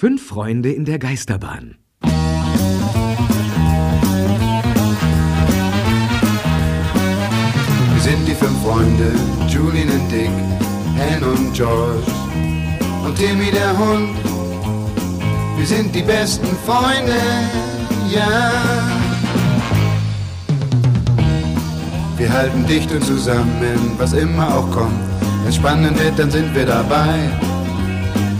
Fünf Freunde in der Geisterbahn. Wir sind die fünf Freunde, Julian und Dick, Anne und George und Timmy der Hund. Wir sind die besten Freunde, ja. Wir halten dicht und zusammen, was immer auch kommt. Wenn spannend wird, dann sind wir dabei.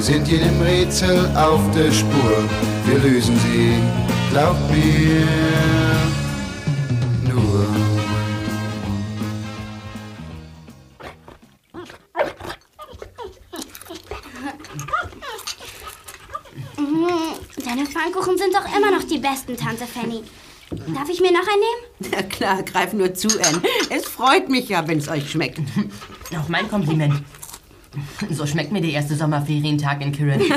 Wir sind jedem Rätsel auf der Spur, wir lösen sie, glaubt mir nur. Deine Pfannkuchen sind doch immer noch die besten, Tante Fanny. Darf ich mir noch einen nehmen? Na klar, greif nur zu, Anne. Es freut mich ja, wenn es euch schmeckt. Auch mein Kompliment. So schmeckt mir der erste Sommerferientag in Kirin.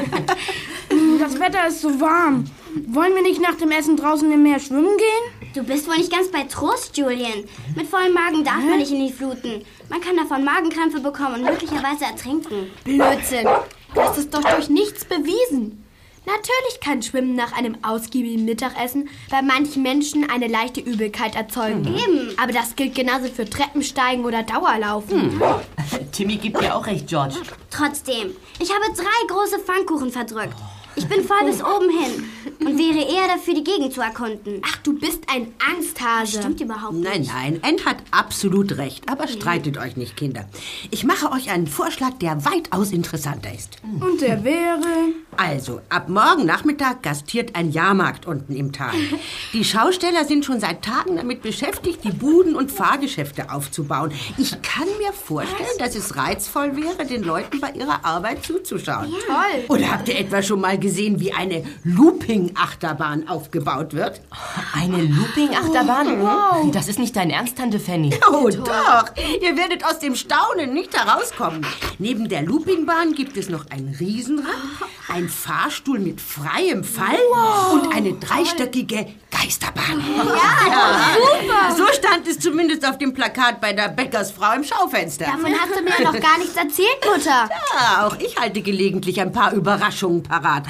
Das Wetter ist so warm. Wollen wir nicht nach dem Essen draußen im Meer schwimmen gehen? Du bist wohl nicht ganz bei Trost, Julian. Mit vollem Magen darf man nicht in die Fluten. Man kann davon Magenkrämpfe bekommen und möglicherweise ertrinken. Blödsinn. Das ist doch durch nichts bewiesen. Natürlich kann Schwimmen nach einem ausgiebigen Mittagessen bei manchen Menschen eine leichte Übelkeit erzeugen. Eben. Aber das gilt genauso für Treppensteigen oder Dauerlaufen. Timmy gibt dir auch recht, George. Trotzdem, ich habe drei große Pfannkuchen verdrückt. Ich bin voll bis oben hin und wäre eher dafür, die Gegend zu erkunden. Ach, du bist ein Angsthase. Stimmt überhaupt nicht. Nein, nein, Anne hat absolut recht. Aber streitet euch nicht, Kinder. Ich mache euch einen Vorschlag, der weitaus interessanter ist. Und der wäre... Also, ab morgen Nachmittag gastiert ein Jahrmarkt unten im Tal. Die Schausteller sind schon seit Tagen damit beschäftigt, die Buden und Fahrgeschäfte aufzubauen. Ich kann mir vorstellen, dass es reizvoll wäre, den Leuten bei ihrer Arbeit zuzuschauen. Toll. Oder habt ihr etwa schon mal gesehen, wie eine Looping-Achterbahn aufgebaut wird? Eine Looping-Achterbahn? Das ist nicht dein Ernst, Tante Fanny. Oh, doch. Ihr werdet aus dem Staunen nicht herauskommen. Neben der Loopingbahn gibt es noch ein Riesenrad, ein Fahrstuhl mit freiem Fall und eine dreistöckige Geisterbahn. Ja, super. So stand es zumindest auf dem Plakat bei der Bäckersfrau im Schaufenster. Davon hast du mir ja noch gar nichts erzählt, Mutter. Ja, auch ich halte gelegentlich ein paar Überraschungen parat.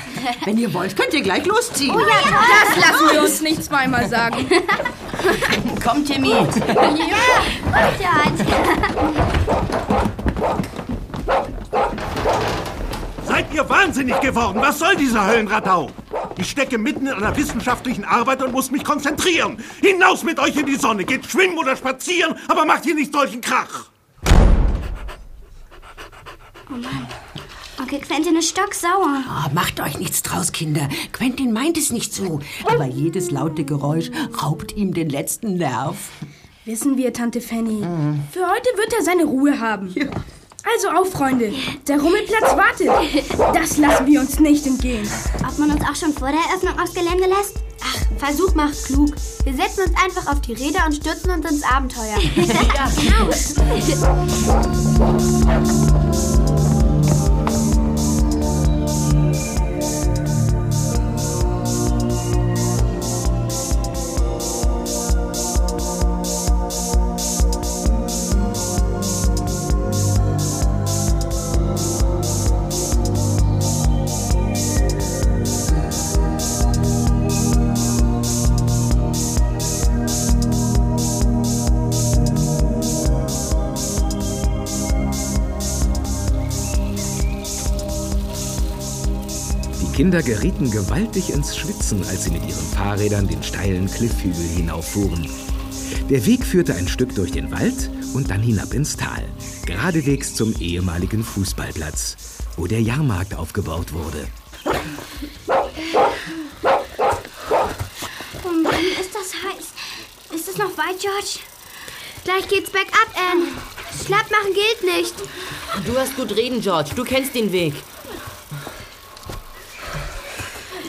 Wenn ihr wollt, könnt ihr gleich losziehen. Das lassen wir uns nicht zweimal sagen. Komm, Timmy. Ja, Seid ihr wahnsinnig geworden? Was soll dieser Höllenradau? Ich stecke mitten in einer wissenschaftlichen Arbeit und muss mich konzentrieren. Hinaus mit euch in die Sonne. Geht schwimmen oder spazieren, aber macht hier nicht solchen Krach. Onkel Quentin ist stocksauer. Oh, macht euch nichts draus, Kinder. Quentin meint es nicht so. Aber jedes laute Geräusch raubt ihm den letzten Nerv. Wissen wir, Tante Fanny. Für heute wird er seine Ruhe haben. Also auf, Freunde. Der Rummelplatz wartet. Das lassen wir uns nicht entgehen. Ob man uns auch schon vor der Eröffnung aufs Gelände lässt? Ach, Versuch macht klug. Wir setzen uns einfach auf die Räder und stürzen uns ins Abenteuer. Die Kinder gerieten gewaltig ins Schwitzen, als sie mit ihren Fahrrädern den steilen Cliffhügel hinauffuhren. Der Weg führte ein Stück durch den Wald und dann hinab ins Tal, geradewegs zum ehemaligen Fußballplatz, wo der Jahrmarkt aufgebaut wurde. Oh Mann, ist das heiß. Ist es noch weit, George? Gleich geht's bergab, Anne. Schlapp machen gilt nicht. Du hast gut reden, George. Du kennst den Weg.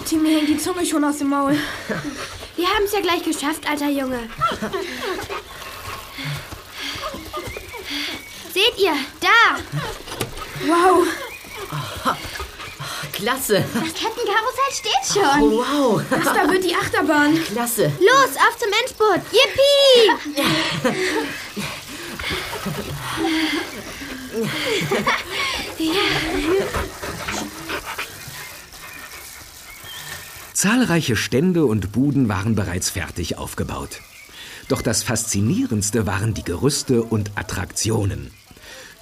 Timmy hängt die Zunge schon aus dem Maul. Wir haben es ja gleich geschafft, alter Junge. Seht ihr, da! Wow. Klasse. Das Kettenkarussell steht schon. Wow. Das da wird die Achterbahn. Klasse. Los, auf zum Endspurt. Yippie! Zahlreiche Stände und Buden waren bereits fertig aufgebaut. Doch das Faszinierendste waren die Gerüste und Attraktionen.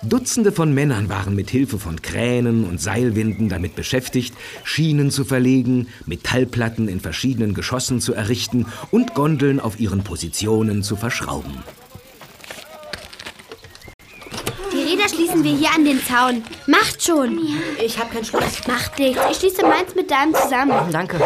Dutzende von Männern waren mit Hilfe von Kränen und Seilwinden damit beschäftigt, Schienen zu verlegen, Metallplatten in verschiedenen Geschossen zu errichten und Gondeln auf ihren Positionen zu verschrauben. Die Schließen wir hier an den Zaun. Macht schon. Ich habe keinen Schluss. Macht nichts. Ich schließe meins mit deinem zusammen. Danke.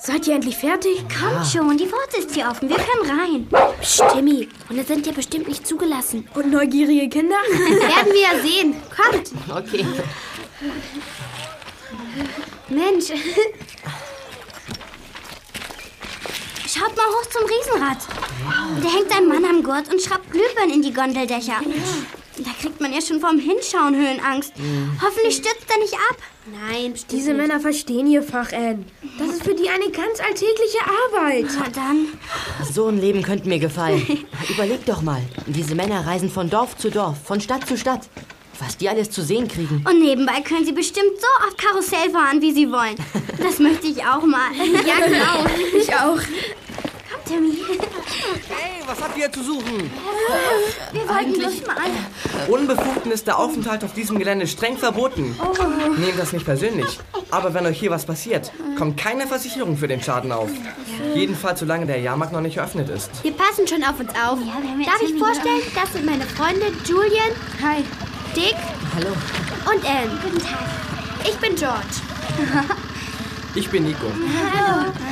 Seid ihr endlich fertig? Kommt schon, die Pforte ist hier offen. Wir können rein. Psst, Timmy. Und sind ja bestimmt nicht zugelassen. Und neugierige Kinder? Werden wir ja sehen. Kommt. Okay. Mensch. Schaut mal hoch zum Riesenrad. Da hängt ein Mann am Gurt und schraubt Glühbirnen in die Gondeldächer. Da kriegt man ja schon vom Hinschauen Höhenangst. Hoffentlich stürzt er nicht ab. Nein, Diese nicht. Männer verstehen ihr Fach, Anne. Das ist für die eine ganz alltägliche Arbeit. Na dann. So ein Leben könnte mir gefallen. Überleg doch mal. Diese Männer reisen von Dorf zu Dorf, von Stadt zu Stadt. Was die alles zu sehen kriegen. Und nebenbei können sie bestimmt so oft Karussell fahren, wie sie wollen. Das möchte ich auch mal. Ja, genau. Ich auch. Timmy. Hey, was habt ihr zu suchen? Wir wollten bloß mal. Unbefugten ist der Aufenthalt auf diesem Gelände streng verboten. Nehmt das nicht persönlich. Aber wenn euch hier was passiert, kommt keine Versicherung für den Schaden auf. Jedenfalls solange der Jahrmarkt noch nicht eröffnet ist. Wir passen schon auf uns auf. Ja, wir haben jetzt Darf ich vorstellen, das sind meine Freunde Julian, Hi. Dick Hallo. und Anne. Guten Tag. Ich bin George. Ich bin Nico.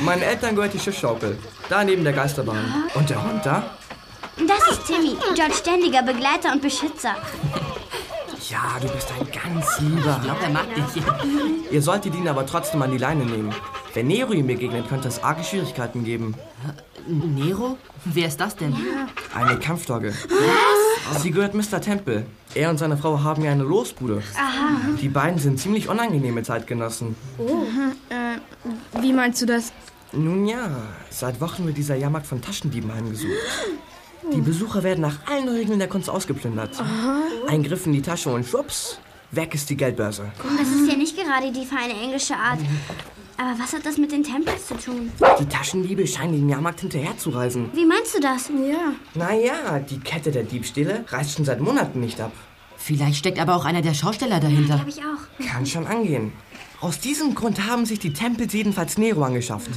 Meinen Eltern gehört die Schiffschaukel. Da neben der Geisterbahn. Und der Hund da? Das ist Timmy, George ständiger Begleiter und Beschützer. Ja, du bist ein ganz lieber. Ich glaube, er mag dich. Ihr solltet ihn aber trotzdem an die Leine nehmen. Wenn Nero ihm begegnet, könnte es arge Schwierigkeiten geben. Nero? Wer ist das denn? Eine Kampfdogge. Sie gehört Mr. Temple. Er und seine Frau haben ja eine Losbude. Die beiden sind ziemlich unangenehme Zeitgenossen. Wie meinst du das? Nun ja, seit Wochen wird dieser Jahrmarkt von Taschendieben heimgesucht. Die Besucher werden nach allen Regeln der Kunst ausgeplündert. Ein Griff in die Tasche und schwupps, weg ist die Geldbörse. Das ist ja nicht gerade die feine englische Art. Aber was hat das mit den Tempels zu tun? Die Taschendiebe scheinen dem Jahrmarkt hinterherzureisen. Wie meinst du das? Ja. Naja, die Kette der Diebstähle reißt schon seit Monaten nicht ab. Vielleicht steckt aber auch einer der Schausteller dahinter. Hab ich auch. Kann schon angehen. Aus diesem Grund haben sich die Tempels jedenfalls Nero angeschafft.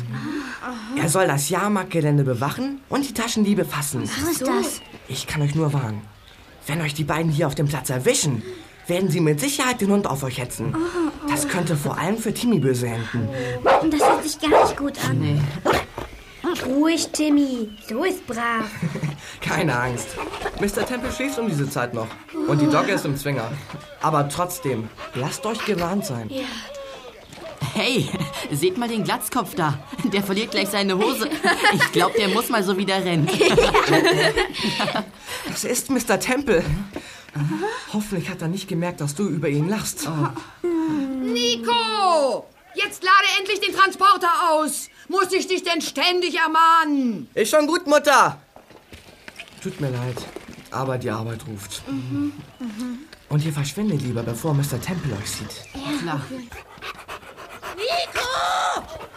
Er soll das Jahrmarktgelände bewachen und die Taschendiebe fassen. Was ist das? Ich kann euch nur warnen. Wenn euch die beiden hier auf dem Platz erwischen, werden sie mit Sicherheit den Hund auf euch hetzen. Das könnte vor allem für Timmy böse enden. Das hört sich gar nicht gut an. Ruhig, Timmy. So ist brav. Keine Angst. Mr. Temple schläft um diese Zeit noch. Und die Dogge ist im Zwinger. Aber trotzdem, lasst euch gewarnt sein. Hey, seht mal den Glatzkopf da. Der verliert gleich seine Hose. Ich glaube, der muss mal so wieder rennen. Das ist Mr. Temple. Hoffentlich hat er nicht gemerkt, dass du über ihn lachst. Nico! Jetzt lade endlich den Transporter aus! Muss ich dich denn ständig ermahnen? Ist schon gut, Mutter. Tut mir leid, aber die Arbeit ruft. Und ihr verschwindet lieber, bevor Mr. Temple euch sieht. Klar. Nico!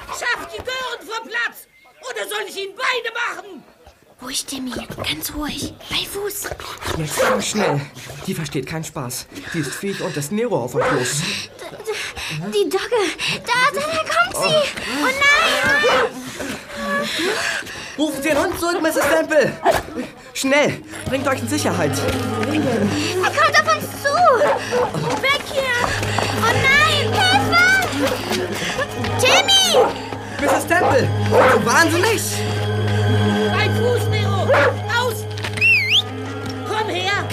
Schaff die Gören vom Platz! Oder soll ich ihnen beide machen? Ruhig, Timmy. Ganz ruhig. Bei Fuß. Jetzt ganz schnell. Die versteht keinen Spaß. Die ist fähig und das Nero auf euch los. Die Dogge. Da, da, da kommt sie. Oh nein. Rufen Sie den Hund zurück, Mrs. Temple. Schnell, bringt euch in Sicherheit. Er kommt auf uns zu. Weg hier. Oh nein. Timmy. Mrs. Temple, du wahnsinnig? Bei Fuß, Nero! Aus! Komm her!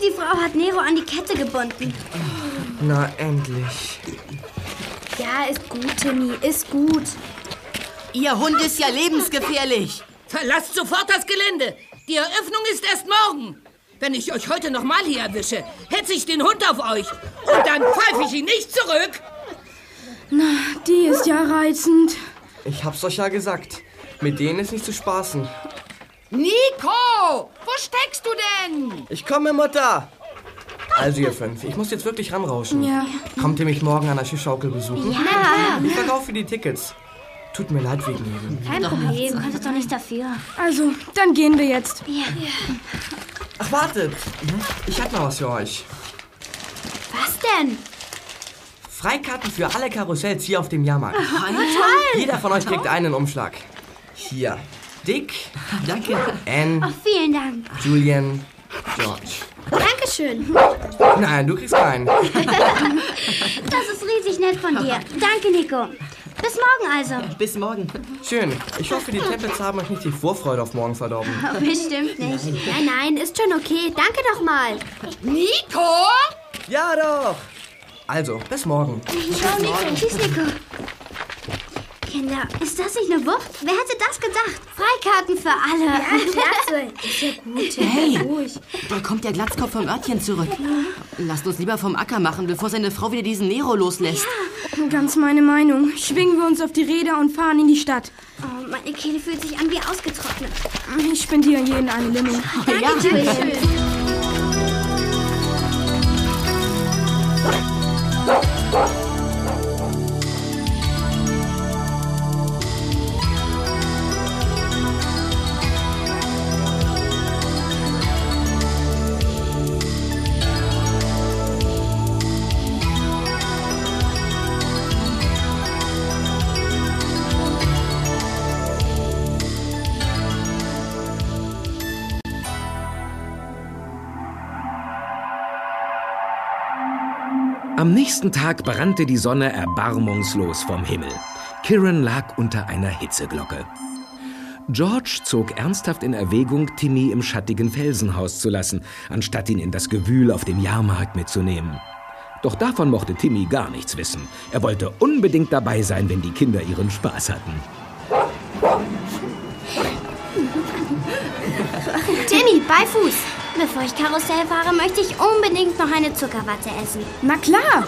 Die Frau hat Nero an die Kette gebunden. Na, endlich. Ja, ist gut, Timmy, ist gut. Ihr Hund ist ja lebensgefährlich. Verlasst sofort das Gelände. Die Eröffnung ist erst morgen. Wenn ich euch heute noch mal hier erwische, hetze ich den Hund auf euch. Und dann pfeife ich ihn nicht zurück. Na, die ist ja reizend. Ich hab's euch ja gesagt. Mit denen ist nicht zu spaßen. Nico, wo steckst du denn? Ich komme, Mutter. Also ihr fünf, ich muss jetzt wirklich ranrauschen. Ja. Kommt ihr mich morgen an der Schiffschaukel besuchen? Ja, Ich verkaufe die Tickets. Tut mir leid wegen Ihnen. kein Problem. Du doch nichts dafür. Also, dann gehen wir jetzt. Ach, wartet. Ich hab noch was für euch. Was denn? Freikarten für alle Karussells hier auf dem Jahrmarkt. Jeder von euch kriegt einen Umschlag. Hier. Dick, Danke. Anne, Vielen Dank. Julian, George. Dankeschön. Nein, du kriegst keinen. Das ist riesig nett von dir. Danke, Nico. Bis morgen also. Bis morgen. Schön. Ich hoffe, die Tablets haben euch nicht die Vorfreude auf morgen verdorben. Bestimmt nicht. Nein, nein, ist schon okay. Danke doch mal. Nico? Ja doch. Also, bis morgen. Ciao, Nico. Tschüss, Nico. Kinder, ist das nicht eine Wucht? Wer hätte das gedacht? Freikarten für alle. Klasse. Ist ja gut. Hey, Ruhig. da kommt der Glatzkopf vom Örtchen zurück. Lasst uns lieber vom Acker machen, bevor seine Frau wieder diesen Nero loslässt. Ganz meine Meinung. Schwingen wir uns auf die Räder und fahren in die Stadt. Oh, meine Kehle fühlt sich an wie ausgetrocknet. Ich spendiere jeden eine Limo. Ja, Am nächsten Tag brannte die Sonne erbarmungslos vom Himmel. Kiran lag unter einer Hitzeglocke. George zog ernsthaft in Erwägung, Timmy im schattigen Felsenhaus zu lassen, anstatt ihn in das Gewühl auf dem Jahrmarkt mitzunehmen. Doch davon mochte Timmy gar nichts wissen. Er wollte unbedingt dabei sein, wenn die Kinder ihren Spaß hatten. Timmy, Beifuß. Bevor ich Karussell fahre, möchte ich unbedingt noch eine Zuckerwatte essen. Na klar.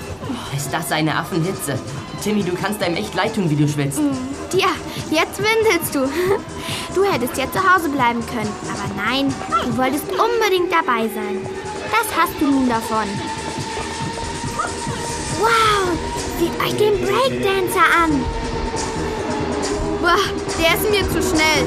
ist das eine Affenhitze? Timmy, du kannst einem echt leid tun, wie du schwitzt. Tja, jetzt windelst du. Du hättest ja zu Hause bleiben können. Aber nein, du wolltest unbedingt dabei sein. Das hast du nun davon. Wow, seht euch den Breakdancer an. Boah, der ist mir zu schnell.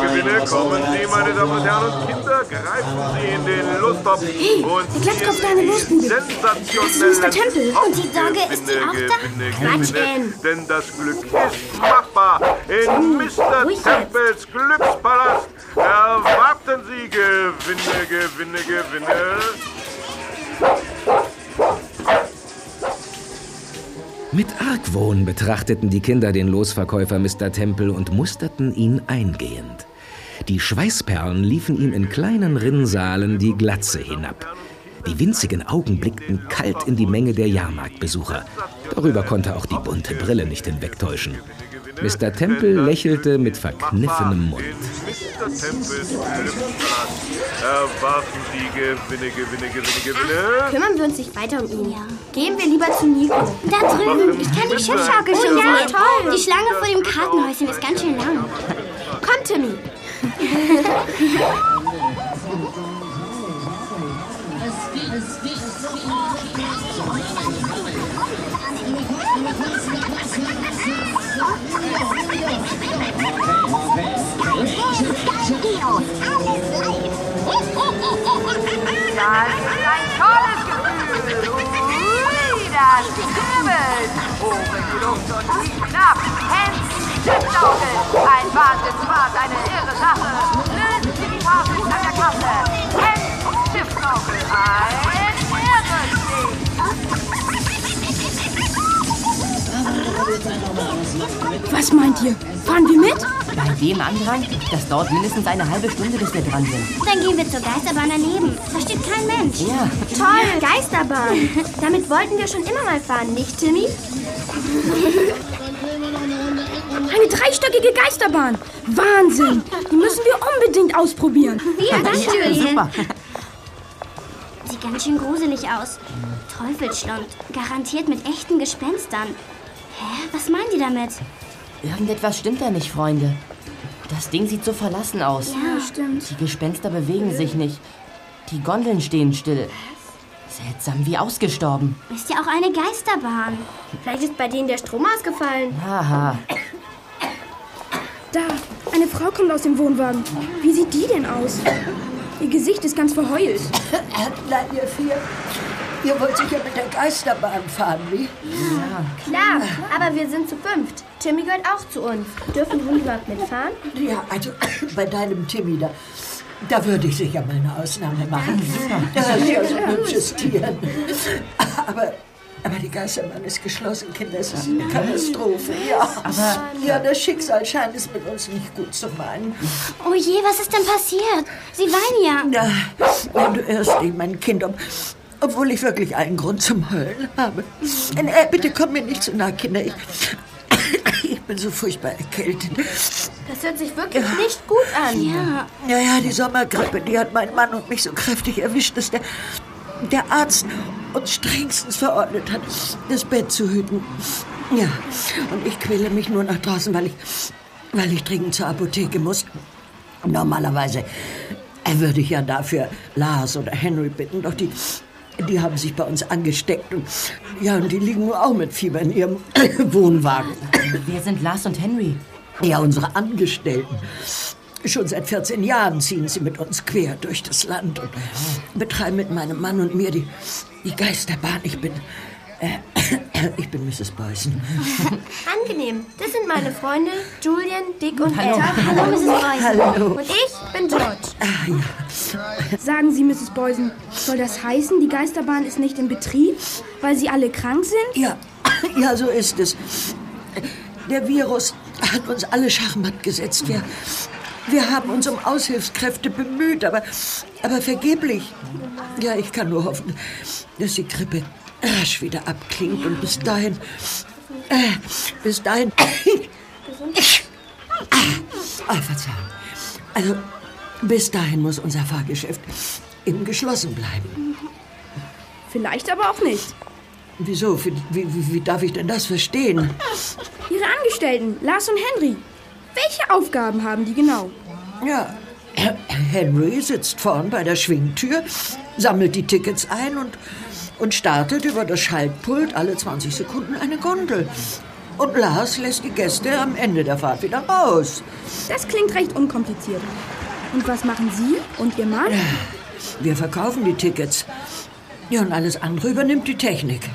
Gewinne, Gewinne, kommen Sie, meine Damen und Herren und Kinder, greifen Sie in den Lusttopf Hey, und der da in der Lustbude. sensationellen Das ist Mr. Temple. Und die Sorge, ist die auch da? Gewinne, Quatsch, Gewinne, Ann. denn das Glück ist machbar. In Mr. Tempels Glückspalast erwarten Sie Gewinne, Gewinne, Gewinne. Mit Argwohn betrachteten die Kinder den Losverkäufer Mr. Temple und musterten ihn eingehend. Die Schweißperlen liefen ihm in kleinen Rinnsalen die Glatze hinab. Die winzigen Augen blickten kalt in die Menge der Jahrmarktbesucher. Darüber konnte auch die bunte Brille nicht hinwegtäuschen. Mr. Temple lächelte mit verkniffenem Mund. Mr. Glückspalast erwarten Sie Gewinne, Gewinne, Gewinne, Gewinne. Kümmern wir uns nicht weiter um ihn. Gehen wir lieber zu Nico. Da drüben, ich kann die Schiffschaukel schon ja, sehen. toll. Die Schlange vor dem Kartenhäuschen ist ganz schön lang. Komm, Timmy. Das ist ein tolles Gefühl. Ui, das kribbelt. Die Luft und tief. Hände, Schiffsschaukel. Ein Wahnsinnsfahrt, eine irre Sache. Lösen Sie die Tafel an der Kasse. End Schiffsschaukel. Ein Was meint ihr? Fahren wir mit? Bei dem Andrang, das dauert mindestens eine halbe Stunde, bis wir dran sind. Dann gehen wir zur Geisterbahn daneben. Da steht kein Mensch. Ja. Toll, Geisterbahn. Damit wollten wir schon immer mal fahren, nicht, Timmy? Eine dreistöckige Geisterbahn. Wahnsinn. Die müssen wir unbedingt ausprobieren. Dank, Julian. Super. Sieht ganz schön gruselig aus. Teufelsschlund. Garantiert mit echten Gespenstern. Hä? Was meinen die damit? Irgendetwas stimmt da nicht, Freunde. Das Ding sieht so verlassen aus. Ja, stimmt. Die Gespenster bewegen sich nicht. Die Gondeln stehen still. Seltsam wie ausgestorben. Ist ja auch eine Geisterbahn. Vielleicht ist bei denen der Strom ausgefallen. Haha. Da, eine Frau kommt aus dem Wohnwagen. Wie sieht die denn aus? Ihr Gesicht ist ganz verheult. Nein, ihr vier. Ihr wollt sicher mit der Geisterbahn fahren, wie? Klar, aber wir sind zu fünft. Timmy gehört auch zu uns. Dürfen wir überhaupt mitfahren? Ja, also bei deinem Timmy, da, da würde ich sicher mal eine Ausnahme machen. Das ist ja so ein hübsches Tier. Aber, aber die Geisterbahn ist geschlossen, Kinder. Es ist eine Katastrophe. Ja, Aber- ja, das Schicksal scheint es mit uns nicht gut zu meinen. Oh je, was ist denn passiert? Sie weinen ja. Ja, wenn du irrst dich, mein Kind, ob, obwohl ich wirklich allen Grund zum Heulen habe. Äh, bitte komm mir nicht zu nahe, Kinder. Ich, ich bin so furchtbar erkältet. Das hört sich wirklich nicht gut an. Ja. Ja, ja, die Sommergrippe, die hat meinen Mann und mich so kräftig erwischt, dass der, der Arzt uns strengstens verordnet hat, das Bett zu hüten. Ja, und ich quäle mich nur nach draußen, weil ich, weil ich dringend zur Apotheke muss. Normalerweise würde ich ja dafür Lars oder Henry bitten, doch die, die haben sich bei uns angesteckt. Und, ja, und die liegen nur auch mit Fieber in ihrem Wohnwagen. Wir sind Lars und Henry. Ja, unsere Angestellten. Schon seit 14 Jahren ziehen sie mit uns quer durch das Land und betreiben mit meinem Mann und mir die, die Geisterbahn. Ich bin. Äh, ich bin Mrs. Boyson. Angenehm. Das sind meine Freunde Julian, Dick und Hallo. Ed. Hallo, Mrs. Boyson. Hallo. Und ich bin George. Sagen Sie, Mrs. Boysen, soll das heißen, die Geisterbahn ist nicht in Betrieb, weil Sie alle krank sind? Ja, ja, so ist es. Der Virus hat uns alle schachmatt gesetzt. Wir, wir haben uns um Aushilfskräfte bemüht, aber, aber vergeblich. Ja, ich kann nur hoffen, dass die Grippe rasch wieder abklingt und bis dahin. Äh, bis dahin. Ah, Verzeihung. Also, bis dahin muss unser Fahrgeschäft eben geschlossen bleiben. Vielleicht aber auch nicht. Wieso? Wie, wie, wie darf ich denn das verstehen? Ihre Angestellten, Lars und Henry. Welche Aufgaben haben die genau? Ja, Henry sitzt vorn bei der Schwingtür, sammelt die Tickets ein und, und startet über das Schaltpult alle 20 Sekunden eine Gondel. Und Lars lässt die Gäste am Ende der Fahrt wieder raus. Das klingt recht unkompliziert. Und was machen Sie und Ihr Mann? Wir verkaufen die Tickets. Ja, und alles andere übernimmt die Technik.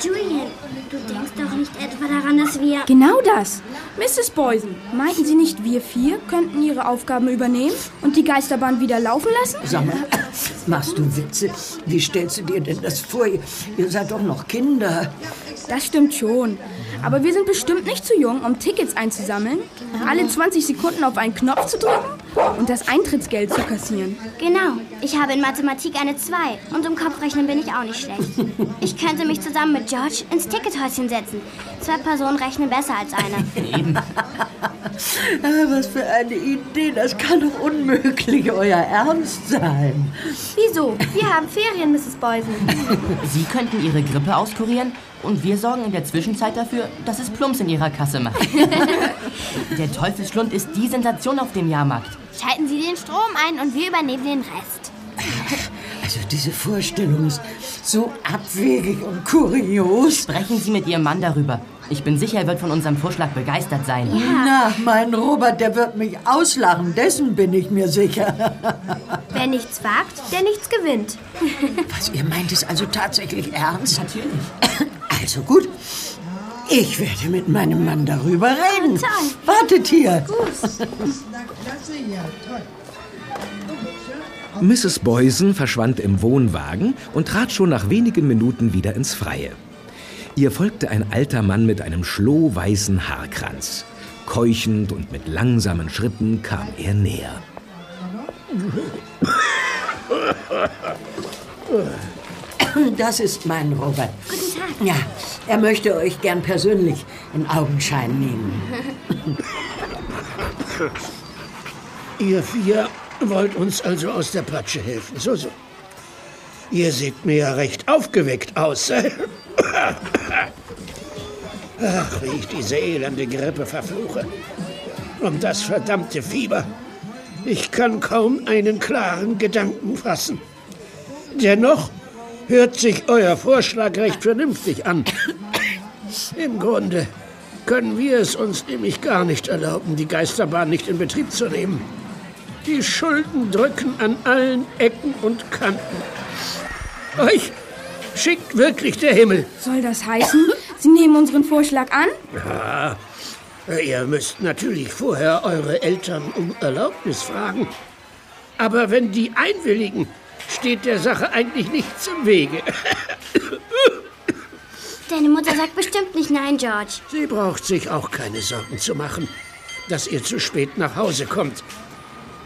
Julian, du denkst doch nicht etwa daran, dass wir... Genau das. Mrs. Boysen, meinten Sie nicht, wir vier könnten Ihre Aufgaben übernehmen und die Geisterbahn wieder laufen lassen? Sag mal, machst du Witze? Wie stellst du dir denn das vor? Ihr, ihr seid doch noch Kinder. Das stimmt schon. Aber wir sind bestimmt nicht zu jung, um Tickets einzusammeln, alle 20 Sekunden auf einen Knopf zu drücken und das Eintrittsgeld zu kassieren. Genau, ich habe in Mathematik eine 2 und im Kopfrechnen bin ich auch nicht schlecht. Ich könnte mich zusammen mit George ins Tickethäuschen setzen. Zwei Personen rechnen besser als eine. Ah, was für eine Idee. Das kann doch unmöglich euer Ernst sein. Wieso? Wir haben Ferien, Mrs. Boysen. Sie könnten Ihre Grippe auskurieren und wir sorgen in der Zwischenzeit dafür, dass es Plumps in Ihrer Kasse macht. der Teufelsschlund ist die Sensation auf dem Jahrmarkt. Schalten Sie den Strom ein und wir übernehmen den Rest. Also diese Vorstellung ist so abwegig und kurios. Sprechen Sie mit Ihrem Mann darüber. Ich bin sicher, er wird von unserem Vorschlag begeistert sein. Na, mein Robert, der wird mich auslachen. Dessen bin ich mir sicher. Wer nichts wagt, der nichts gewinnt. Was, ihr meint es also tatsächlich ernst? Natürlich. Also gut. Ich werde mit meinem Mann darüber reden. Wartet hier. Mrs. Boysen verschwand im Wohnwagen und trat schon nach wenigen Minuten wieder ins Freie. Ihr folgte ein alter Mann mit einem schlohweißen Haarkranz. Keuchend und mit langsamen Schritten kam er näher. Das ist mein Robert. Guten Tag. Ja, er möchte euch gern persönlich in Augenschein nehmen. Ihr vier wollt uns also aus der Patsche helfen. So, so. Ihr seht mir ja recht aufgeweckt aus. Ach, wie ich diese elende Grippe verfluche. Um das verdammte Fieber. Ich kann kaum einen klaren Gedanken fassen. Dennoch hört sich euer Vorschlag recht vernünftig an. Im Grunde können wir es uns nämlich gar nicht erlauben, die Geisterbahn nicht in Betrieb zu nehmen. Die Schulden drücken an allen Ecken und Kanten. Euch schickt wirklich der Himmel. Soll das heißen, Sie nehmen unseren Vorschlag an? Ja, ihr müsst natürlich vorher eure Eltern um Erlaubnis fragen. Aber wenn die einwilligen, steht der Sache eigentlich nichts im Wege. Deine Mutter sagt bestimmt nicht nein, George. Sie braucht sich auch keine Sorgen zu machen, dass ihr zu spät nach Hause kommt.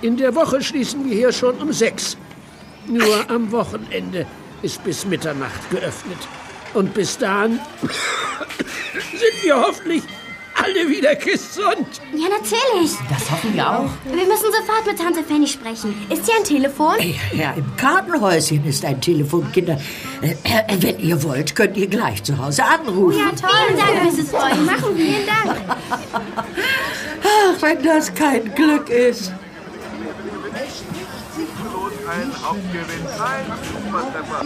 In der Woche schließen wir hier schon um sechs. Nur am Wochenende ist bis Mitternacht geöffnet. Und bis dahin sind wir hoffentlich alle wieder gesund. Ja, natürlich. Das hoffen wir auch. Wir müssen sofort mit Tante Fanny sprechen. Ist hier ein Telefon? Ja, im Kartenhäuschen ist ein Telefon, Kinder. Äh, äh, wenn ihr wollt, könnt ihr gleich zu Hause anrufen. Ja, toll. Vielen Dank, Mrs. Boy. Machen wir. Vielen Dank. Ach, wenn das kein Glück ist. Ein Hauptgewinn, ein Supertreffer.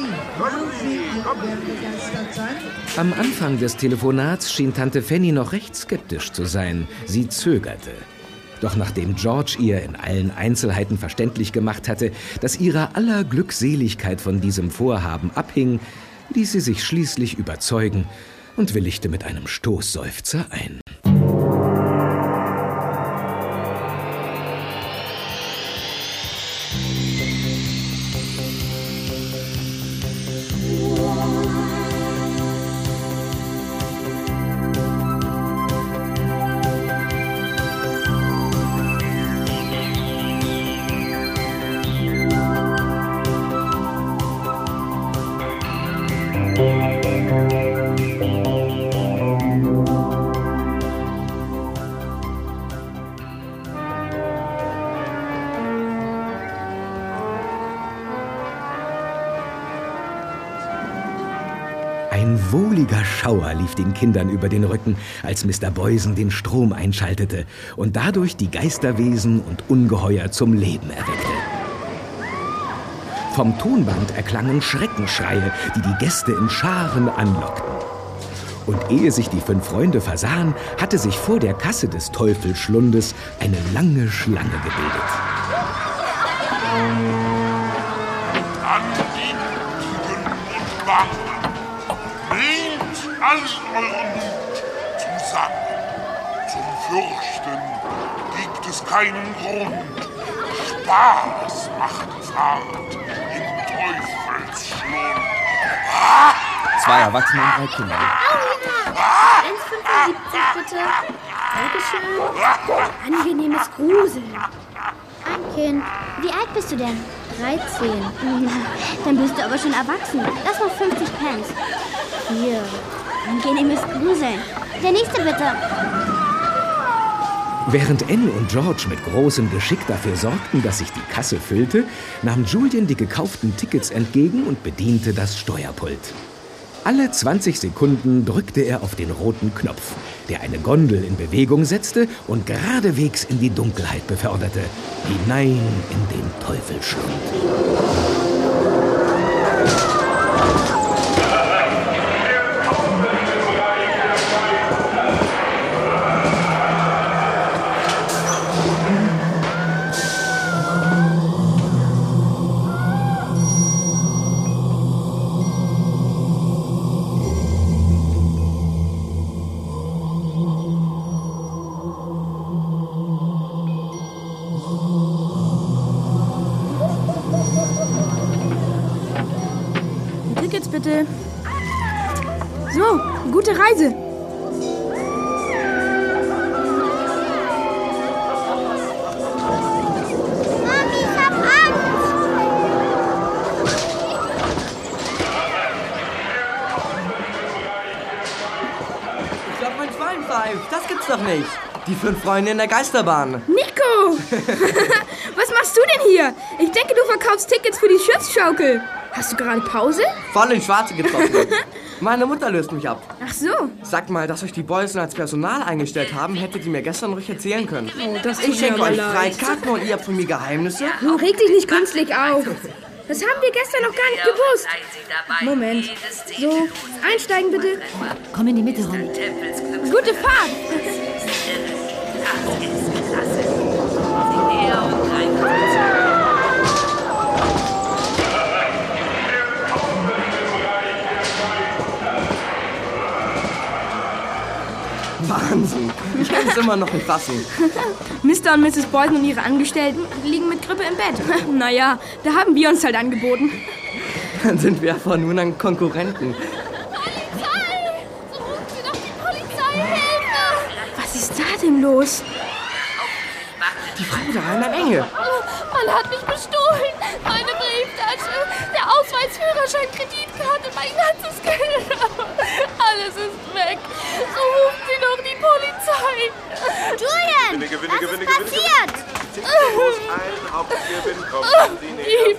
Am Anfang des Telefonats schien Tante Fanny noch recht skeptisch zu sein. Sie zögerte. Doch nachdem George ihr in allen Einzelheiten verständlich gemacht hatte, dass ihre aller Glückseligkeit von diesem Vorhaben abhing, ließ sie sich schließlich überzeugen und willigte mit einem Stoßseufzer. Ein den Kindern über den Rücken, als Mr. Boysen den Strom einschaltete und dadurch die Geisterwesen und Ungeheuer zum Leben erweckte. Vom Tonband erklangen Schreckenschreie, die die Gäste in Scharen anlockten. Und ehe sich die fünf Freunde versahen, hatte sich vor der Kasse des Teufelsschlundes eine lange Schlange gebildet. Allen euren Mut zusammen. Zum Fürchten gibt es keinen Grund. Spaß macht Fahrt im Teufelsschlund. Ah! Zwei Erwachsene und drei Kinder. 1,75 bitte. Dankeschön. Angenehmes Gruseln. Ein Kind. Wie alt bist du denn? 13. Dann bist du aber schon erwachsen. Das noch 50 Pence. Hier. Angenehmes Gruseln. Der nächste bitte. Während Anne und George mit großem Geschick dafür sorgten, dass sich die Kasse füllte, nahm Julian die gekauften Tickets entgegen und bediente das Steuerpult. Alle 20 Sekunden drückte er auf den roten Knopf, der eine Gondel in Bewegung setzte und geradewegs in die Dunkelheit beförderte, hinein in den Teufelsschlund. Bitte. So, gute Reise. Mami, ich hab Angst. Ich glaube, mein Schwein pfeift. Das gibt's doch nicht. Die fünf Freunde in der Geisterbahn. Nico! Was machst du denn hier? Ich denke, du verkaufst Tickets für die Schiffsschaukel. Hast du gerade Pause? Voll ins Schwarze getroffen. Meine Mutter löst mich ab. Ach so. Sag mal, dass euch die Boysen als Personal eingestellt haben, hättet ihr mir gestern ruhig erzählen können. Oh, das tut ich schenke euch leid. Freikarten und ihr habt von mir Geheimnisse. Nun reg dich nicht künstlich auf. Das haben wir gestern noch gar nicht gewusst. Moment. So, einsteigen bitte. Komm in die Mitte, Ronny. Gute Fahrt. Kann es immer noch nicht fassen. Mr. und Mrs. Boyden und ihre Angestellten liegen mit Grippe im Bett. Naja, da haben wir uns halt angeboten. Dann sind wir von nun an Konkurrenten. Was ist da denn los? Die Frau da in der Enge. Man hat mich bestohlen. Meine Brieftasche, der Ausweis, Führerschein, Kreditkarte, mein ganzes Geld. Alles ist weg. So rufen Sie doch die Polizei. Julian, Gewinne, gewinne, was gewinne, ist passiert? Ein Hauptgewinn Sie und ziehen Sie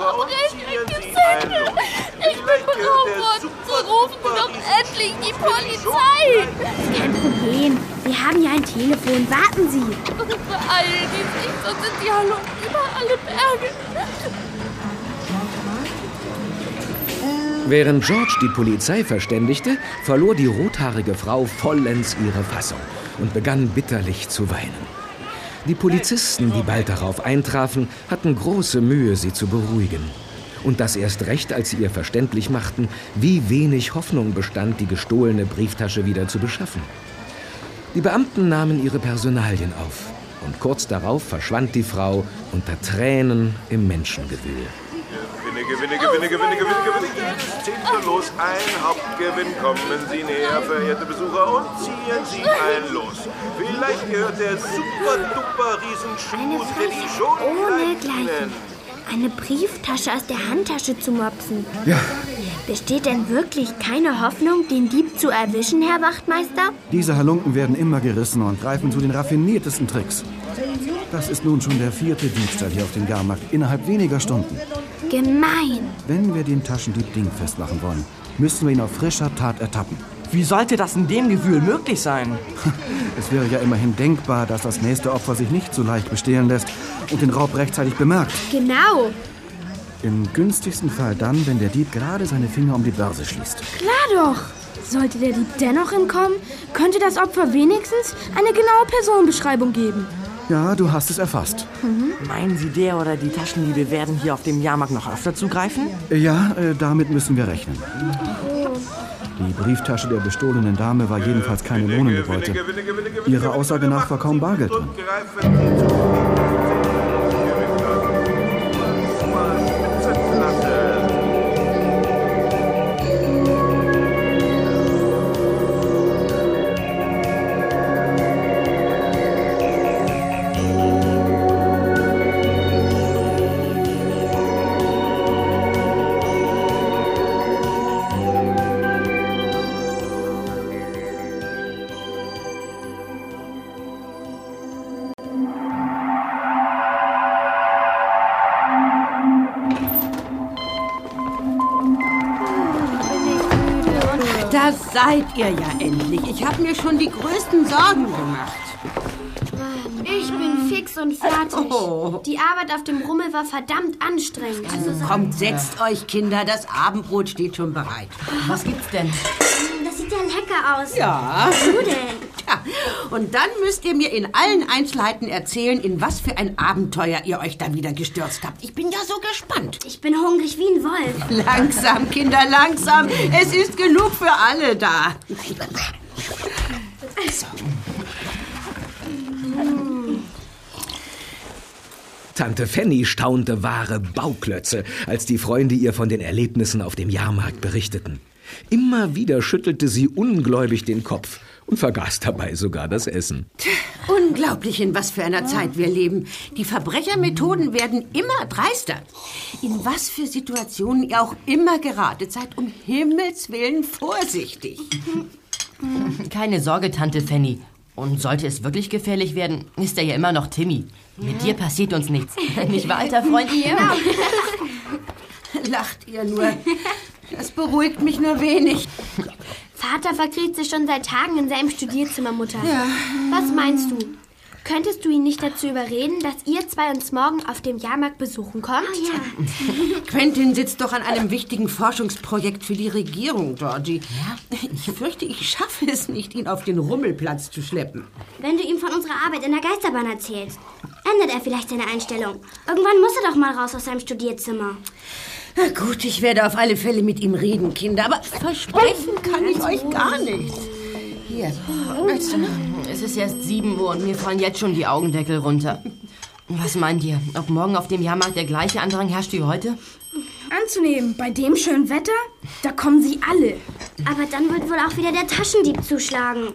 Los. Ich bin beraubt worden. So rufen Sie doch endlich die Polizei. Kein Problem. Wir haben ja ein Telefon. Warten Sie. Beeilen Sie sich, sonst sind die Hallo über alle Berge. Während George die Polizei verständigte, verlor die rothaarige Frau vollends ihre Fassung und begann bitterlich zu weinen. Die Polizisten, die bald darauf eintrafen, hatten große Mühe, sie zu beruhigen. Und das erst recht, als sie ihr verständlich machten, wie wenig Hoffnung bestand, die gestohlene Brieftasche wieder zu beschaffen. Die Beamten nahmen ihre Personalien auf und kurz darauf verschwand die Frau unter Tränen im Menschengewühl. Gewinne, gewinne, gewinne, gewinne, gewinne, gewinne. Jetzt ziehen Sie los. Ein Hauptgewinn. Kommen Sie näher, verehrte Besucher, und ziehen Sie ein Los. Vielleicht gehört der super-duper Riesenschmus-Daddy schon Ohne. Eine Brieftasche aus der Handtasche zu mopsen. Ja, Besteht denn wirklich keine Hoffnung, den Dieb zu erwischen, Herr Wachtmeister? diese Halunken werden immer gerissen und greifen zu den raffiniertesten Tricks. Das ist nun schon der vierte Diebstahl hier auf dem Jahrmarkt innerhalb weniger Stunden. Gemein. Wenn wir den Taschendieb dingfest machen wollen, müssen wir ihn auf frischer Tat ertappen. Wie sollte das in dem Gefühl möglich sein? Es wäre ja immerhin denkbar, dass das nächste Opfer sich nicht so leicht bestehlen lässt und den Raub rechtzeitig bemerkt. Genau. Im günstigsten Fall dann, wenn der Dieb gerade seine Finger um die Börse schließt. Klar doch. Sollte der Dieb dennoch entkommen, könnte das Opfer wenigstens eine genaue Personenbeschreibung geben. Ja, du hast es erfasst. Meinen Sie, der oder die Taschendiebe werden hier auf dem Jahrmarkt noch öfter zugreifen? Ja, äh, damit müssen wir rechnen. Die Brieftasche der bestohlenen Dame war jedenfalls keine Lohnenbeute. Ihrer Aussage nach war kaum Bargeld drin. Seid ihr ja endlich. Ich habe mir schon die größten Sorgen gemacht. Ich bin fix und fertig. Oh. Die Arbeit auf dem Rummel war verdammt anstrengend. Kommt, setzt euch, Kinder. Das Abendbrot steht schon bereit. Was gibt's denn? Das sieht ja lecker aus. Ja. Was du denn? Und dann müsst ihr mir in allen Einzelheiten erzählen, in was für ein Abenteuer ihr euch da wieder gestürzt habt. Ich bin ja so gespannt. Ich bin hungrig wie ein Wolf. Langsam, Kinder, langsam. Es ist genug für alle da. So. Tante Fanny staunte wahre Bauklötze, als die Freunde ihr von den Erlebnissen auf dem Jahrmarkt berichteten. Immer wieder schüttelte sie ungläubig den Kopf und vergaß dabei sogar das Essen. Unglaublich, in was für einer Zeit wir leben. Die Verbrechermethoden werden immer dreister. In was für Situationen ihr auch immer geratet seid, um Himmels Willen vorsichtig. Keine Sorge, Tante Fanny. Und sollte es wirklich gefährlich werden, ist er ja immer noch Timmy. Mit dir passiert uns nichts. Nicht wahr, alter Freund? Ja. Lacht ihr nur. Das beruhigt mich nur wenig. Vater verkriecht sich schon seit Tagen in seinem Studierzimmer, Mutter. Ja. Was meinst du? Könntest du ihn nicht dazu überreden, dass ihr zwei uns morgen auf dem Jahrmarkt besuchen kommt? Quentin sitzt doch an einem wichtigen Forschungsprojekt für die Regierung, Georgie. Ich fürchte, ich schaffe es nicht, ihn auf den Rummelplatz zu schleppen. Wenn du ihm von unserer Arbeit in der Geisterbahn erzählst, ändert er vielleicht seine Einstellung. Irgendwann muss er doch mal raus aus seinem Studierzimmer. Na gut, ich werde auf alle Fälle mit ihm reden, Kinder, aber versprechen kann ich euch gar nichts. Hier. Es ist erst 7 Uhr und mir fallen jetzt schon die Augendeckel runter. Was meint ihr? Ob morgen auf dem Jahrmarkt der gleiche Andrang herrscht wie heute? Anzunehmen, bei dem schönen Wetter, da kommen sie alle. Aber dann wird wohl auch wieder der Taschendieb zuschlagen.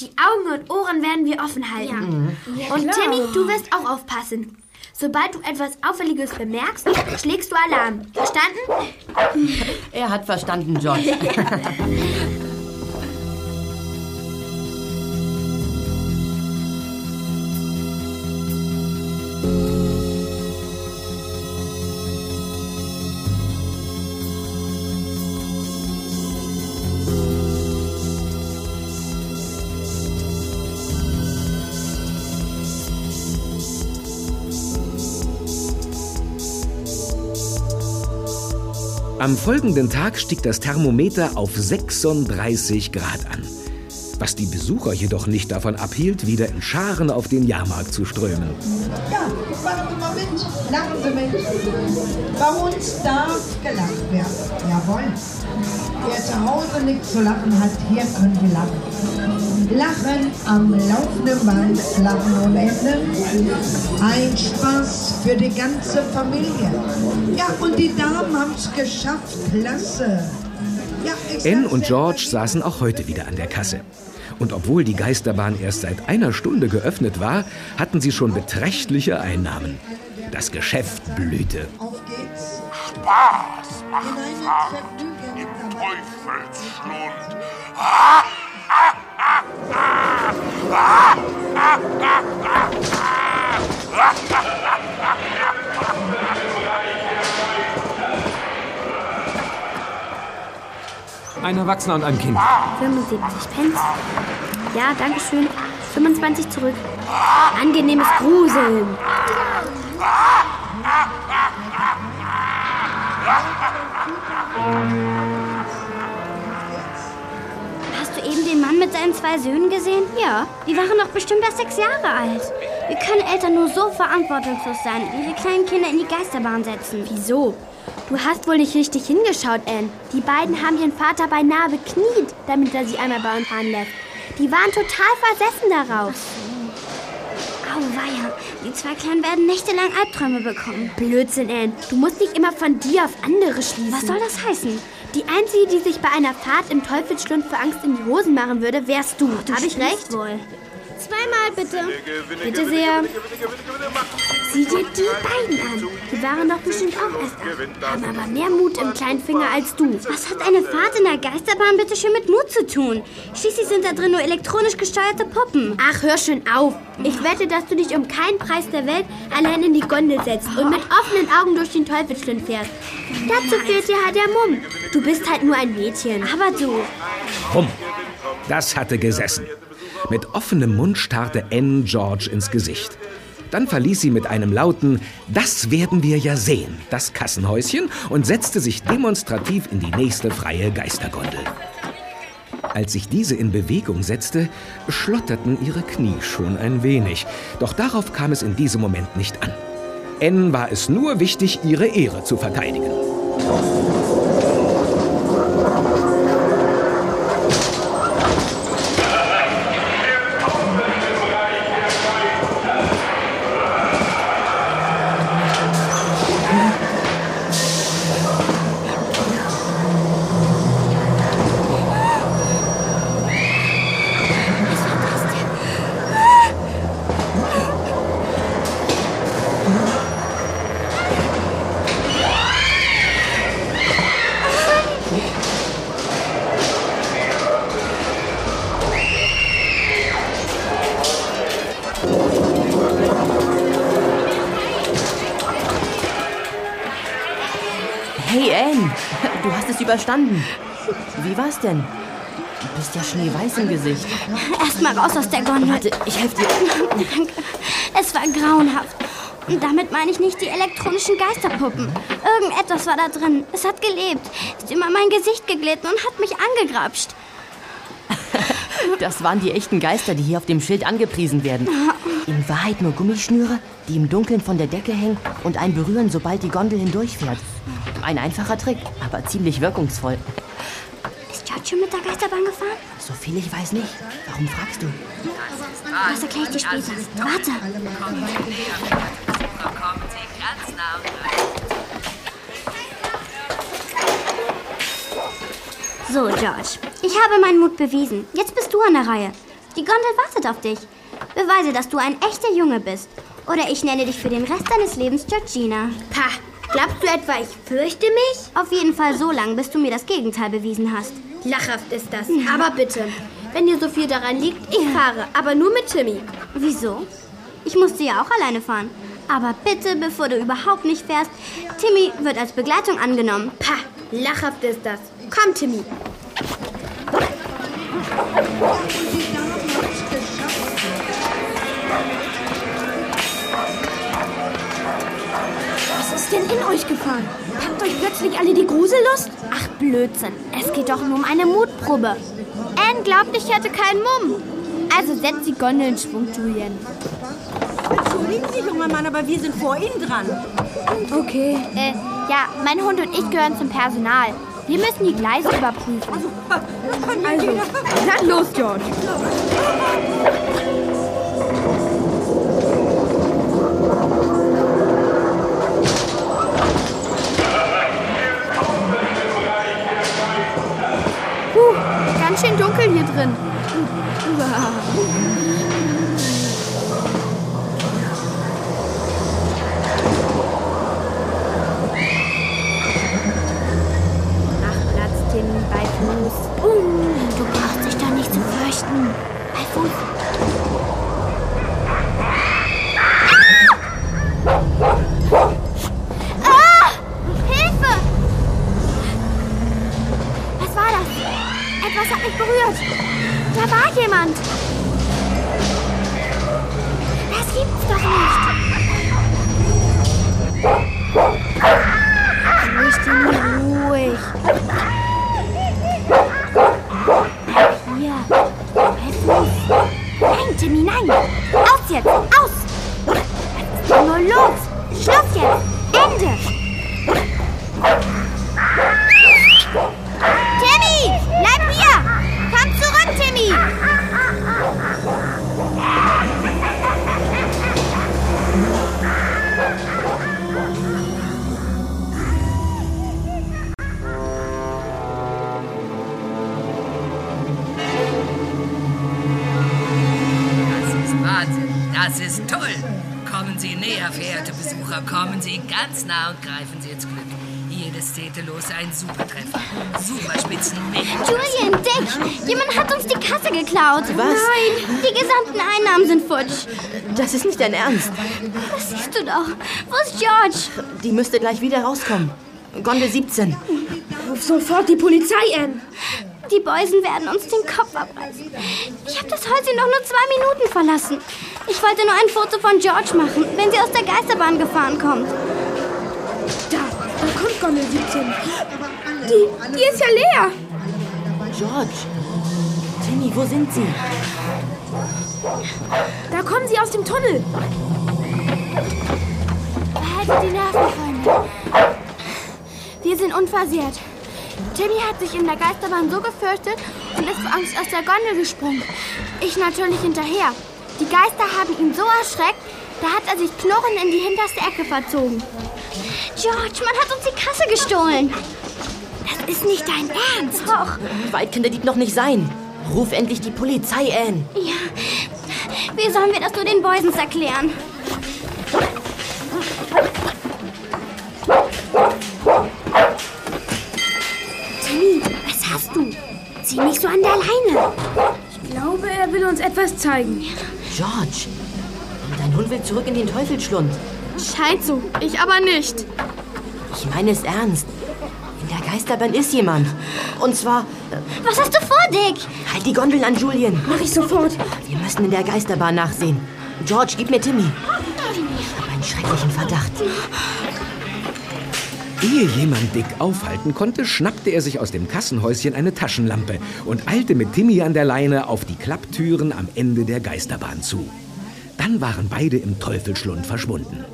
Die Augen und Ohren werden wir offen halten. Ja, und klar. Timmy, du wirst auch aufpassen. Sobald du etwas Auffälliges bemerkst, schlägst du Alarm. Verstanden? Er hat verstanden, George. Am folgenden Tag stieg das Thermometer auf 36 Grad an. Was die Besucher jedoch nicht davon abhielt, wieder in Scharen auf den Jahrmarkt zu strömen. Ja, machen Sie mal mit. Lachen Sie mit. Bei uns darf gelacht werden. Jawohl. Wer zu Hause nichts zu lachen hat, hier können Sie lachen. Lachen am laufenden Band, lachen ohne Ende. Ein Spaß für die ganze Familie. Ja, und die Damen haben es geschafft. Klasse. Ja, Anne und George saßen auch heute wieder an der Kasse. Und obwohl die Geisterbahn erst seit einer Stunde geöffnet war, hatten sie schon beträchtliche Einnahmen. Das Geschäft blühte. Spaß macht Fahren im Teufelsschlund. Ein Erwachsener und ein Kind. 75 Pence. Ja, danke schön. 25 zurück. Angenehmes Gruseln. Seinen zwei Söhnen gesehen? Ja. Die waren doch bestimmt erst sechs Jahre alt. Wie können Eltern nur so verantwortungslos sein und ihre kleinen Kinder in die Geisterbahn setzen? Wieso? Du hast wohl nicht richtig hingeschaut, Anne. Die beiden haben ihren Vater beinahe bekniet, damit er sie einmal bei uns fahren lässt. Die waren total versessen darauf. Auweia, die zwei Kleinen werden nächtelang Albträume bekommen. Blödsinn, Anne. Du musst nicht immer von dir auf andere schließen. Was soll das heißen? Die Einzige, die sich bei einer Fahrt im Teufelsschlund für Angst in die Hosen machen würde, wärst du. du Hab ich recht? wohl. Zweimal bitte. Bitte sehr. Sieh dir die beiden an. Die waren doch bestimmt auch erst acht. Haben aber mehr Mut im kleinen Finger als du. Was hat eine Fahrt in der Geisterbahn bitte schön mit Mut zu tun? Schließlich sind da drin nur elektronisch gesteuerte Puppen. Ach, hör schon auf. Ich wette, dass du dich um keinen Preis der Welt allein in die Gondel setzt und mit offenen Augen durch den Teufelsschlund fährst. Dazu fehlt dir halt der Mumm. Du bist halt nur ein Mädchen. Aber du. Bumm. Das hatte gesessen. Mit offenem Mund starrte Anne George ins Gesicht. Dann verließ sie mit einem lauten Das werden wir ja sehen das Kassenhäuschen und setzte sich demonstrativ in die nächste freie Geistergondel. Als sich diese in Bewegung setzte, schlotterten ihre Knie schon ein wenig. Doch darauf kam es in diesem Moment nicht an. Anne war es nur wichtig, ihre Ehre zu verteidigen. Überstanden. Wie war's denn? Du bist ja schneeweiß im Gesicht. Erstmal raus aus der Gondel. Warte, ich helfe dir. Danke. Es war grauenhaft. Und damit meine ich nicht die elektronischen Geisterpuppen. Irgendetwas war da drin. Es hat gelebt, ist über mein Gesicht geglitten und hat mich angegrapscht. Das waren die echten Geister, die hier auf dem Schild angepriesen werden. In Wahrheit nur Gummischnüre, die im Dunkeln von der Decke hängen und einen berühren, sobald die Gondel hindurchfährt. Ein einfacher Trick, aber ziemlich wirkungsvoll. Ist George schon mit der Geisterbahn gefahren? So viel ich weiß nicht. Warum fragst du? Das erkläre ich dir später. Warte. So, George. Ich habe meinen Mut bewiesen. Jetzt bist du an der Reihe. Die Gondel wartet auf dich. Beweise, dass du ein echter Junge bist. Oder ich nenne dich für den Rest deines Lebens Georgina. Pah, glaubst du etwa, ich fürchte mich? Auf jeden Fall so lang, bis du mir das Gegenteil bewiesen hast. Lachhaft ist das. Aber bitte, wenn dir so viel daran liegt, ich fahre, aber nur mit Timmy. Wieso? Ich musste ja auch alleine fahren. Aber bitte, bevor du überhaupt nicht fährst, Timmy wird als Begleitung angenommen. Pah, lachhaft ist das. Komm, Timmy. Was ist denn in euch gefahren? Packt euch plötzlich alle die Grusellust? Ach, Blödsinn. Es geht doch nur um eine Mutprobe. Anne glaubt, ich hätte keinen Mumm. Also setz die Gondel in Schwung, Julian. Entschuldigen Sie, junger Mann, aber wir sind vor Ihnen dran. Okay. Äh, ja, mein Hund und ich gehören zum Personal. Wir müssen die Gleise überprüfen. Also, dann los, George. Ganz schön dunkel hier drin. Ach, Platz, Timmy, bei Fuß. Du brauchst dich doch nicht zu fürchten. Bei Fuß. Berührt. Da war jemand. Das ist toll. Kommen Sie näher, verehrte Besucher. Kommen Sie ganz nah und greifen Sie ins Glück. Jedes Zehntelos ein Supertreffer. Superspitzen. Julian, Dick, jemand hat uns die Kasse geklaut. Was? Nein, die gesamten Einnahmen sind futsch. Das ist nicht dein Ernst. Das siehst du doch. Wo ist George? Die müsste gleich wieder rauskommen. Gondel 17. Ruf sofort die Polizei an. Die Beusen werden uns den Kopf abreißen. Ich habe das Häuschen doch nur zwei Minuten verlassen. Ich wollte nur ein Foto von George machen, wenn sie aus der Geisterbahn gefahren kommt. Da, da kommt Gondel 17. Die, die ist ja leer. George. Timmy, wo sind sie? Da kommen sie aus dem Tunnel. Behaltet die Nerven, Freunde. Wir sind unversehrt. Timmy hat sich in der Geisterbahn so gefürchtet und ist vor Angst aus der Gondel gesprungen. Ich natürlich hinterher. Die Geister haben ihn so erschreckt, da hat er sich knurrend in die hinterste Ecke verzogen. George, man hat uns die Kasse gestohlen. Das ist nicht dein Ernst. Doch. Weit kann der Dieb noch nicht sein. Ruf endlich die Polizei, Anne. Ja. Wie sollen wir das nur den Boysens erklären? Timmy, was hast du? Zieh nicht so an der Leine. Ich glaube, er will uns etwas zeigen. George. Dein Hund will zurück in den Teufelsschlund. Scheint so. Ich aber nicht. Ich meine es ernst. In der Geisterbahn ist jemand. Und zwar... Was hast du vor, Dick? Halt die Gondel an, Julian. Mach ich sofort. Wir müssen in der Geisterbahn nachsehen. George, gib mir Timmy. Ich habe einen schrecklichen Verdacht. Ehe jemand Dick aufhalten konnte, schnappte er sich aus dem Kassenhäuschen eine Taschenlampe und eilte mit Timmy an der Leine auf die Klapptüren am Ende der Geisterbahn zu. Dann waren beide im Teufelsschlund verschwunden.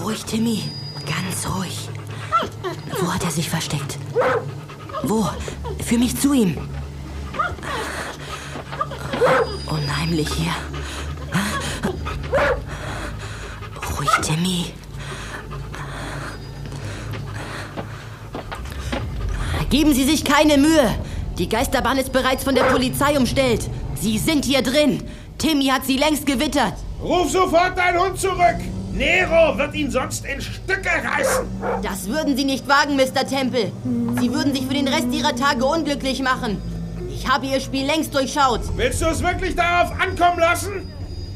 Ruhig, Timmy. Ganz ruhig. Wo hat er sich versteckt? Wo? Führ mich zu ihm. Unheimlich hier. Ruhig, Timmy. Geben Sie sich keine Mühe. Die Geisterbahn ist bereits von der Polizei umstellt. Sie sind hier drin. Timmy hat sie längst gewittert. Ruf sofort deinen Hund zurück! Nero wird ihn sonst in Stücke reißen! Das würden Sie nicht wagen, Mr. Temple. Sie würden sich für den Rest Ihrer Tage unglücklich machen. Ich habe Ihr Spiel längst durchschaut. Willst du es wirklich darauf ankommen lassen?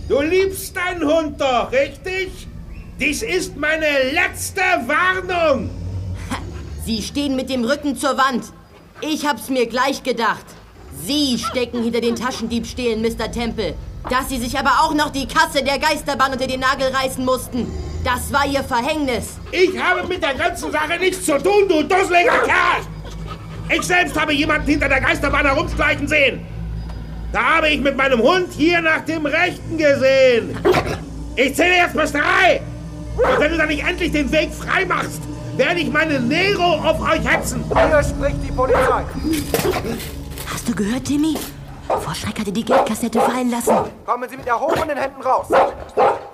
Du liebst deinen Hund doch, richtig? Dies ist meine letzte Warnung! Sie stehen mit dem Rücken zur Wand. Ich hab's mir gleich gedacht. Sie stecken hinter den Taschendiebstählen, Mr. Temple. Dass Sie sich aber auch noch die Kasse der Geisterbahn unter den Nagel reißen mussten. Das war Ihr Verhängnis. Ich habe mit der ganzen Sache nichts zu tun, du dusseliger Kerl! Ich selbst habe jemanden hinter der Geisterbahn herumschleichen sehen. Da habe ich mit meinem Hund hier nach dem Rechten gesehen. Ich zähle jetzt bis drei. Und wenn du dann nicht endlich den Weg frei machst, werde ich meine Nero auf euch hetzen. Hier spricht die Polizei. Hast du gehört, Timmy? Vor Schreck hat er die Geldkassette fallen lassen. Kommen Sie mit erhobenen Händen raus.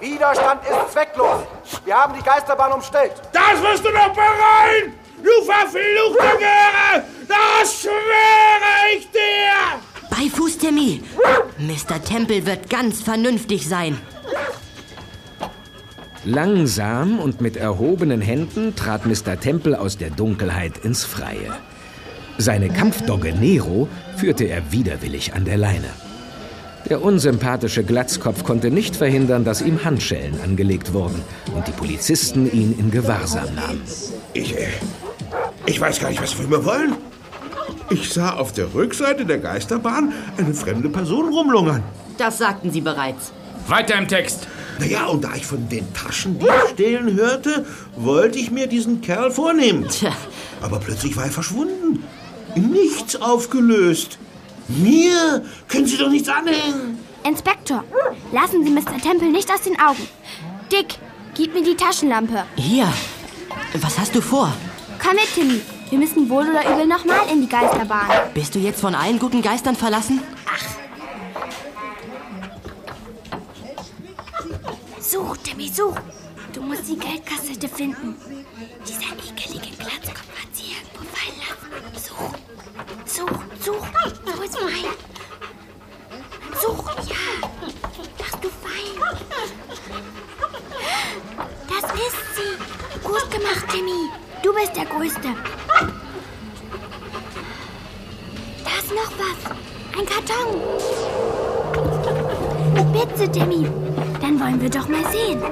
Widerstand ist zwecklos. Wir haben die Geisterbahn umstellt. Das wirst du noch bereuen! Du verfluchte Göre! Das schwöre ich dir! Bei Fuß, Timmy. Mr. Temple wird ganz vernünftig sein. Langsam und mit erhobenen Händen trat Mr. Temple aus der Dunkelheit ins Freie. Seine Kampfdogge Nero führte er widerwillig an der Leine. Der unsympathische Glatzkopf konnte nicht verhindern, dass ihm Handschellen angelegt wurden und die Polizisten ihn in Gewahrsam nahmen. Ich, äh, ich weiß gar nicht, was mir wollen. Ich sah auf der Rückseite der Geisterbahn eine fremde Person rumlungern. Das sagten Sie bereits. Weiter im Text. Naja, und da ich von den Taschendiebstählen hörte, wollte ich mir diesen Kerl vornehmen. Tja. Aber plötzlich war er verschwunden. In nichts aufgelöst. Mir können Sie doch nichts anhängen. Inspektor, lassen Sie Mr. Temple nicht aus den Augen. Dick, gib mir die Taschenlampe. Hier. Was hast du vor? Komm mit, Timmy. Wir müssen wohl oder übel nochmal in die Geisterbahn. Bist du jetzt von allen guten Geistern verlassen? Such, Timmy, such. Du musst die Geldkassette finden. Dieser ekelige Glatzkopf hat sie irgendwo fallen lassen. Such, such, such. Wo ist mein? Such, ja. Mach du fein. Das ist sie. Gut gemacht, Timmy. Du bist der Größte. Da ist noch was. Ein Karton. Bitte, Timmy. Dann wollen wir doch mal sehen.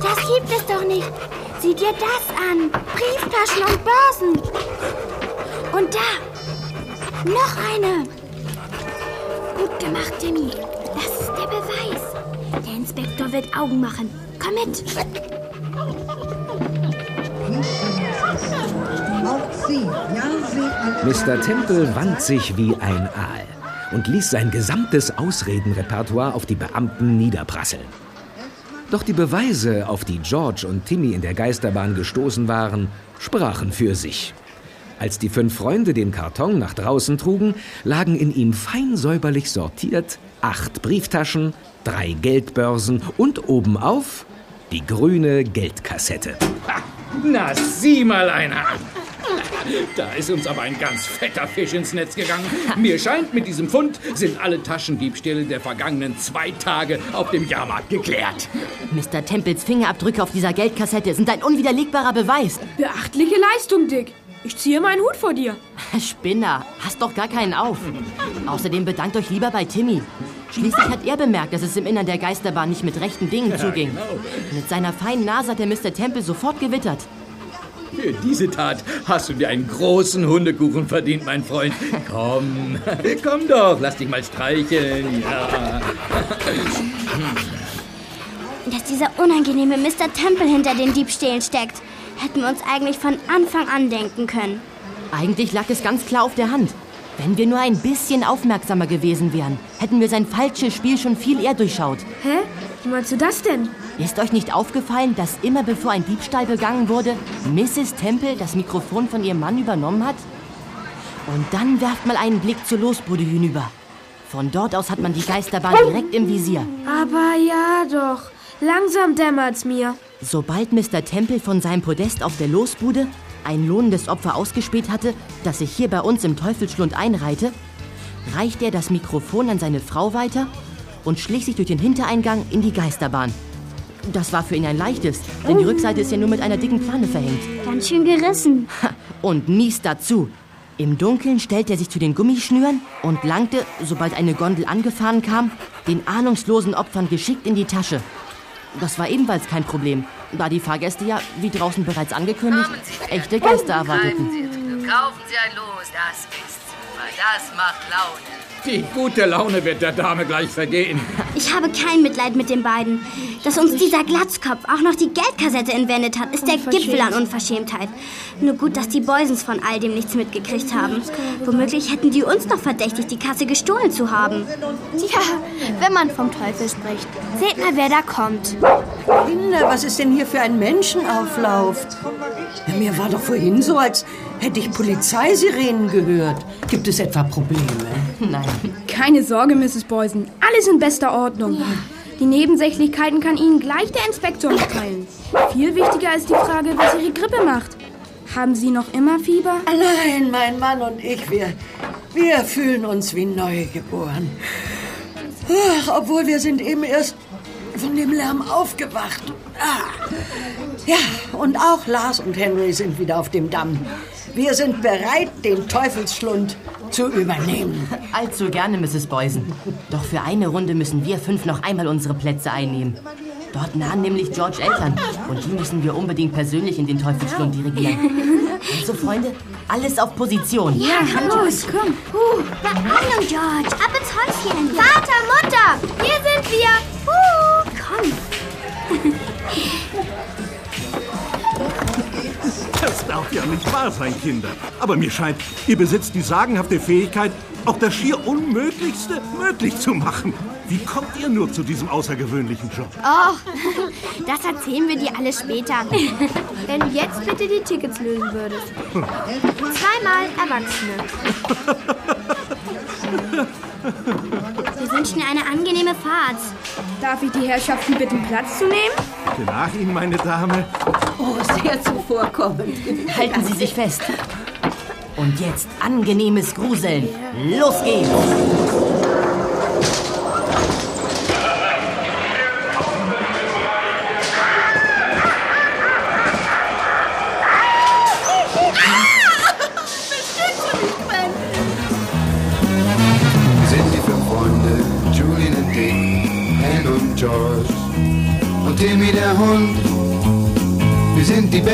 Das gibt es doch nicht. Sieh dir das an. Brieftaschen und Börsen. Und da. Noch eine. Gut gemacht, Timmy. Das ist der Beweis. Der Inspektor wird Augen machen. Komm mit. Mr. Temple wand sich wie ein Aal und ließ sein gesamtes Ausredenrepertoire auf die Beamten niederprasseln. Doch die Beweise, auf die George und Timmy in der Geisterbahn gestoßen waren, sprachen für sich. Als die fünf Freunde den Karton nach draußen trugen, lagen in ihm fein säuberlich sortiert acht Brieftaschen, drei Geldbörsen und obenauf die grüne Geldkassette. Na, sieh mal einer an. Da ist uns aber ein ganz fetter Fisch ins Netz gegangen. Mir scheint, mit diesem Fund sind alle Taschendiebstähle der vergangenen zwei Tage auf dem Jahrmarkt geklärt. Mr. Temples Fingerabdrücke auf dieser Geldkassette sind ein unwiderlegbarer Beweis. Beachtliche Leistung, Dick. Ich ziehe meinen Hut vor dir. Spinner, hast doch gar keinen auf. Außerdem bedankt euch lieber bei Timmy. Schließlich hat er bemerkt, dass es im Innern der Geisterbahn nicht mit rechten Dingen Ja, zuging. genau. Mit seiner feinen Nase hat der Mr. Temple sofort gewittert. Für diese Tat hast du dir einen großen Hundekuchen verdient, mein Freund. Komm, komm doch, lass dich mal streicheln. Ja. Dass dieser unangenehme Mr. Temple hinter den Diebstählen steckt, hätten wir uns eigentlich von Anfang an denken können. Eigentlich lag es ganz klar auf der Hand. Wenn wir nur ein bisschen aufmerksamer gewesen wären, hätten wir sein falsches Spiel schon viel eher durchschaut. Hä? Wie meinst du das denn? Ist euch nicht aufgefallen, dass immer bevor ein Diebstahl begangen wurde, Mrs. Temple das Mikrofon von ihrem Mann übernommen hat? Und dann werft mal einen Blick zur Losbude hinüber. Von dort aus hat man die Geisterbahn direkt im Visier. Aber ja doch. Langsam dämmert's mir. Sobald Mr. Temple von seinem Podest auf der Losbude ein lohnendes Opfer ausgespäht hatte, das sich hier bei uns im Teufelsschlund einreihte, reichte er das Mikrofon an seine Frau weiter und schlich sich durch den Hintereingang in die Geisterbahn. Das war für ihn ein leichtes, denn die Rückseite ist ja nur mit einer dicken Plane verhängt. Ganz schön gerissen. Und mies dazu. Im Dunkeln stellte er sich zu den Gummischnüren und langte, sobald eine Gondel angefahren kam, den ahnungslosen Opfern geschickt in die Tasche. Das war ebenfalls kein Problem, da die Fahrgäste ja, wie draußen bereits angekündigt, echte Geister erwarteten. Kaufen Sie ein Los, das ist super, das macht Laune. Die gute Laune wird der Dame gleich vergehen. Ich habe kein Mitleid mit den beiden. Dass uns dieser Glatzkopf auch noch die Geldkassette entwendet hat, ist der Gipfel an Unverschämtheit. Nur gut, dass die Boysons von all dem nichts mitgekriegt haben. Womöglich hätten die uns noch verdächtigt, die Kasse gestohlen zu haben. Tja, wenn man vom Teufel spricht. Seht mal, wer da kommt. Kinder, was ist denn hier für ein Menschenauflauf? Mir war doch vorhin so, als hätte ich Polizeisirenen gehört. Gibt es etwa Probleme? Nein. Keine Sorge, Mrs. Boysen. Alles in bester Ordnung. Die Nebensächlichkeiten kann Ihnen gleich der Inspektor mitteilen. Viel wichtiger ist die Frage, was Ihre Grippe macht. Haben Sie noch immer Fieber? Allein mein Mann und ich, wir, wir fühlen uns wie neugeboren. Ach, obwohl wir sind eben erst von dem Lärm aufgewacht. Ah. Ja, und auch Lars und Henry sind wieder auf dem Damm. Wir sind bereit, den Teufelsschlund zu übernehmen. Allzu gerne, Mrs. Boysen. Doch für eine Runde müssen wir fünf noch einmal unsere Plätze einnehmen. Dort nahen nämlich George Eltern und die müssen wir unbedingt persönlich in den Teufelsschlund dirigieren. Also, Freunde, alles auf Position. Ja, komm los, komm. Uh, na, Hallo, George, ab ins Häuschen. Vater, Mutter, hier sind wir. Sein, Kinder. Aber mir scheint, ihr besitzt die sagenhafte Fähigkeit, auch das schier Unmöglichste möglich zu machen. Wie kommt ihr nur zu diesem außergewöhnlichen Job? Och, das erzählen wir dir alles später. Wenn du jetzt bitte die Tickets lösen würdest. Zweimal Erwachsene. Wir wünschen dir eine angenehme Fahrt. Darf ich die Herrschaften bitten, Platz zu nehmen? Nach Ihnen, meine Dame. Oh, sehr zuvorkommend. Halten Sie sich fest. Und jetzt angenehmes Gruseln. Los geht's!